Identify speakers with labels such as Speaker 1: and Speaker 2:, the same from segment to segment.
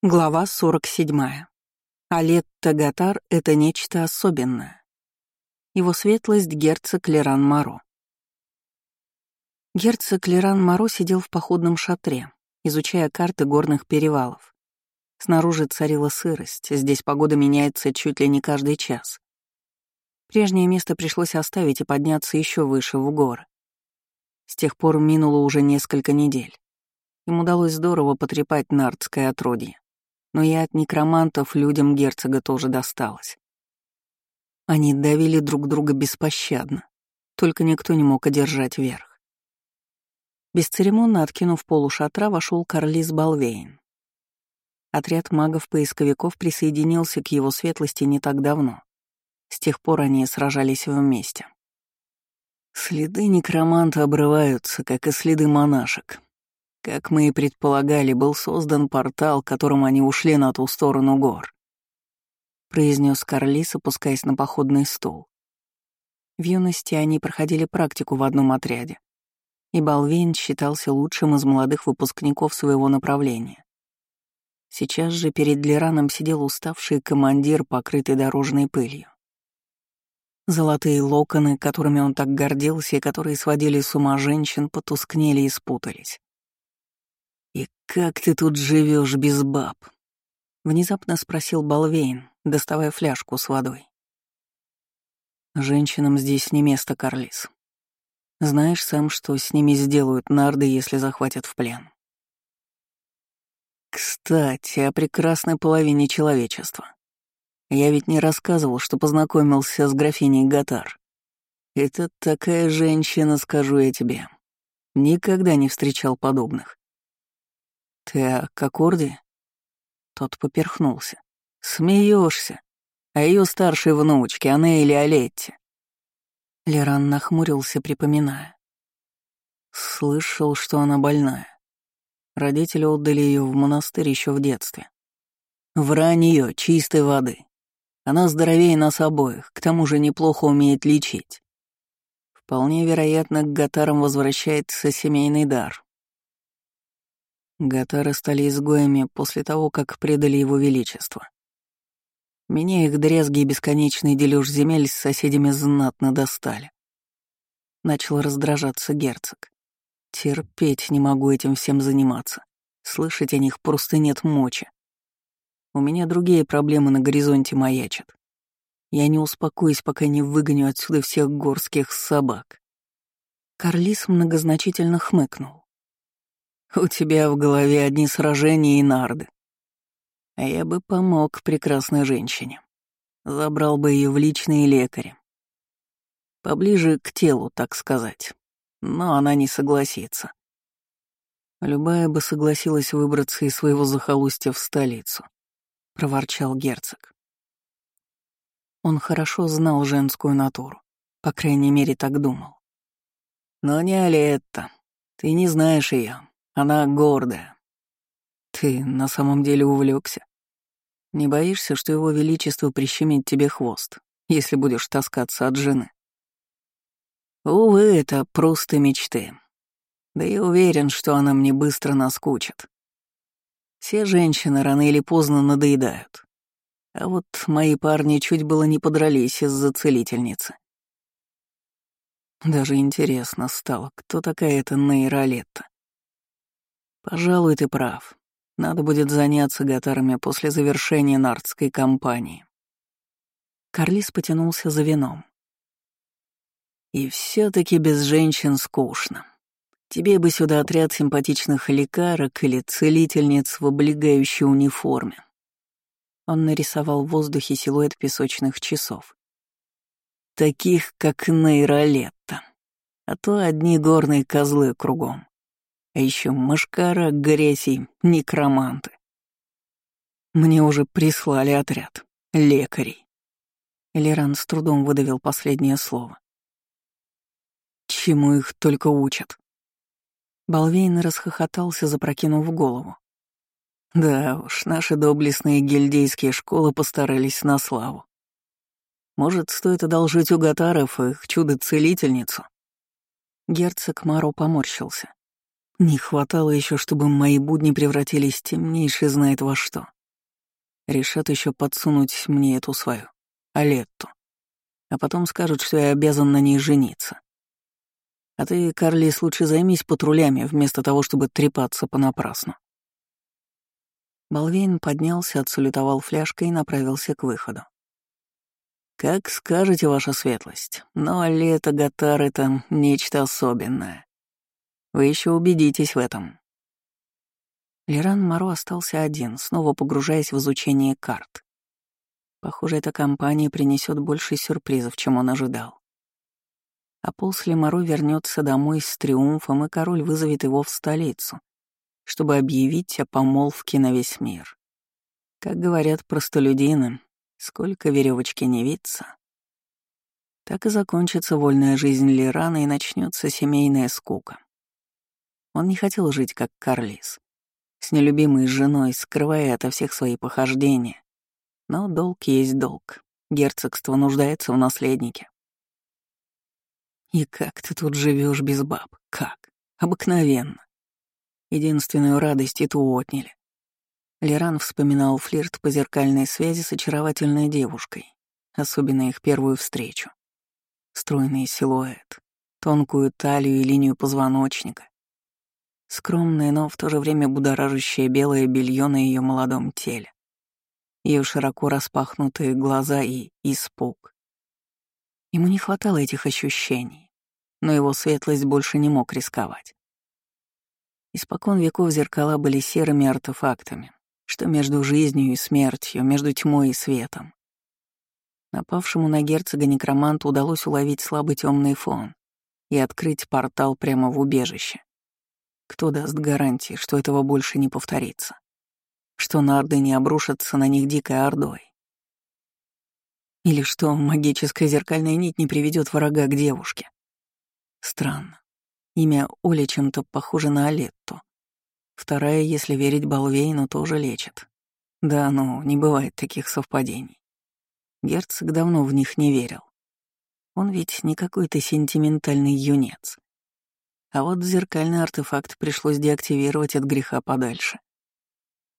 Speaker 1: Глава 47. Алетта Гатар — это нечто особенное. Его светлость — герцог Леран Маро. Герцог Леран Маро сидел в походном шатре, изучая карты горных перевалов. Снаружи царила сырость, здесь погода меняется чуть ли не каждый час. Прежнее место пришлось оставить и подняться еще выше, в горы. С тех пор минуло уже несколько недель. Им удалось здорово потрепать нардское отродье но и от некромантов людям герцога тоже досталось. Они давили друг друга беспощадно, только никто не мог одержать верх. Бесцеремонно откинув полу шатра, вошел Карлис Балвейн. Отряд магов-поисковиков присоединился к его светлости не так давно. С тех пор они сражались вместе. Следы некроманта обрываются, как и следы монашек, как мы и предполагали, был создан портал, которым они ушли на ту сторону гор. Произнес Карлис, опускаясь на походный стул. В юности они проходили практику в одном отряде, и Балвейн считался лучшим из молодых выпускников своего направления. Сейчас же перед Лираном сидел уставший командир, покрытый дорожной пылью. Золотые локоны, которыми он так гордился и которые сводили с ума женщин, потускнели и спутались. «И как ты тут живешь без баб?» — внезапно спросил Балвейн, доставая фляжку с водой. «Женщинам здесь не место, Карлис. Знаешь сам, что с ними сделают нарды, если захватят в плен?» «Кстати, о прекрасной половине человечества. Я ведь не рассказывал, что познакомился с графиней Гатар. Это такая женщина, скажу я тебе. Никогда не встречал подобных. «Ты о Кокорде?» Тот поперхнулся. Смеешься. А ее старшей внучке, или Олетте?» Леран нахмурился, припоминая. Слышал, что она больная. Родители отдали ее в монастырь еще в детстве. Вранье чистой воды. Она здоровее нас обоих, к тому же неплохо умеет лечить. Вполне вероятно, к Гатарам возвращается семейный дар, Гатары стали изгоями после того, как предали его величество. Меня их дрязги и бесконечный дележ земель с соседями знатно достали. Начал раздражаться герцог. Терпеть не могу этим всем заниматься. Слышать о них просто нет мочи. У меня другие проблемы на горизонте маячат. Я не успокоюсь, пока не выгоню отсюда всех горских собак. Карлис многозначительно хмыкнул. У тебя в голове одни сражения и нарды. А я бы помог прекрасной женщине. Забрал бы ее в личные лекари. Поближе к телу, так сказать. Но она не согласится. Любая бы согласилась выбраться из своего захолустья в столицу, — проворчал герцог. Он хорошо знал женскую натуру, по крайней мере, так думал. Но не Алетта, ты не знаешь ее. Она гордая. Ты на самом деле увлекся. Не боишься, что его величество прищемит тебе хвост, если будешь таскаться от жены? Увы, это просто мечты. Да я уверен, что она мне быстро наскучит. Все женщины рано или поздно надоедают. А вот мои парни чуть было не подрались из-за целительницы. Даже интересно стало, кто такая эта Нейра Летта. Пожалуй, ты прав. Надо будет заняться гатарами после завершения нардской кампании. Карлис потянулся за вином. И все таки без женщин скучно. Тебе бы сюда отряд симпатичных лекарок или целительниц в облегающей униформе. Он нарисовал в воздухе силуэт песочных часов. Таких, как Нейролетта. А то одни горные козлы кругом. А еще мышкара, грязи, некроманты. Мне уже прислали отряд. Лекарей. Элиран с трудом выдавил последнее слово. Чему их только учат? Балвейн расхохотался, запрокинув голову. Да уж, наши доблестные гильдейские школы постарались на славу. Может, стоит одолжить у гатаров их чудо-целительницу? Герцог Маро поморщился. Не хватало еще, чтобы мои будни превратились темнейший знает во что. Решат еще подсунуть мне эту свою, Алетту. А потом скажут, что я обязан на ней жениться. А ты, Карлис, лучше займись патрулями, вместо того, чтобы трепаться понапрасну. Балвейн поднялся, отсалютовал фляжкой и направился к выходу. «Как скажете, ваша светлость, но лето Гатар — это нечто особенное. Вы еще убедитесь в этом». Леран Моро остался один, снова погружаясь в изучение карт. Похоже, эта компания принесет больше сюрпризов, чем он ожидал. А после Моро вернется домой с триумфом, и король вызовет его в столицу, чтобы объявить о помолвке на весь мир. Как говорят простолюдины, сколько веревочки не виться. Так и закончится вольная жизнь Лирана и начнется семейная скука. Он не хотел жить как Карлис, с нелюбимой женой, скрывая ото всех свои похождения. Но долг есть долг. Герцогство нуждается в наследнике. И как ты тут живешь без баб? Как? Обыкновенно. Единственную радость эту отняли. Леран вспоминал флирт по зеркальной связи с очаровательной девушкой, особенно их первую встречу. Стройный силуэт, тонкую талию и линию позвоночника, Скромное, но в то же время будоражащее белое белье на ее молодом теле. Ее широко распахнутые глаза и испуг. Ему не хватало этих ощущений, но его светлость больше не мог рисковать. Испокон веков зеркала были серыми артефактами, что между жизнью и смертью, между тьмой и светом. Напавшему на герцога некроманту удалось уловить слабый темный фон и открыть портал прямо в убежище. Кто даст гарантии, что этого больше не повторится? Что нарды не обрушатся на них дикой ордой? Или что магическая зеркальная нить не приведет врага к девушке? Странно. Имя Оли чем-то похоже на Алетту. Вторая, если верить Балвейну, тоже лечит. Да, ну, не бывает таких совпадений. Герцог давно в них не верил. Он ведь не какой-то сентиментальный юнец. А вот зеркальный артефакт пришлось деактивировать от греха подальше.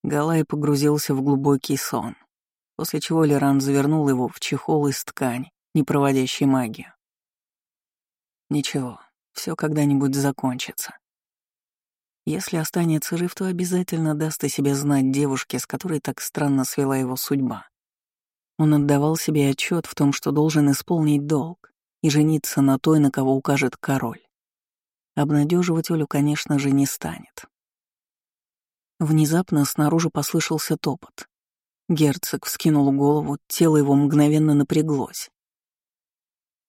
Speaker 1: Галай погрузился в глубокий сон, после чего Леран завернул его в чехол из ткани, не проводящей магию. Ничего, все когда-нибудь закончится. Если останется жив, то обязательно даст о себе знать девушке, с которой так странно свела его судьба. Он отдавал себе отчет в том, что должен исполнить долг и жениться на той, на кого укажет король. Обнадеживать Олю, конечно же, не станет. Внезапно снаружи послышался топот. Герцог вскинул голову, тело его мгновенно напряглось.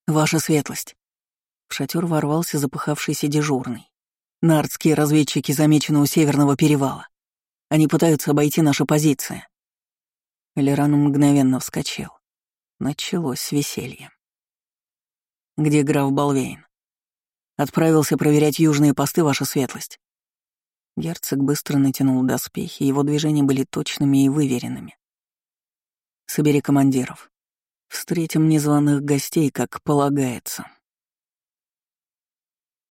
Speaker 1: «Ваша светлость!» В шатер ворвался запыхавшийся дежурный. «Нардские разведчики замечены у Северного перевала. Они пытаются обойти наши позиции». Элеран мгновенно вскочил. Началось веселье. «Где граф Балвейн?» Отправился проверять южные посты, ваша светлость. Герцог быстро натянул доспехи, его движения были точными и выверенными. Собери командиров. Встретим незваных гостей, как полагается.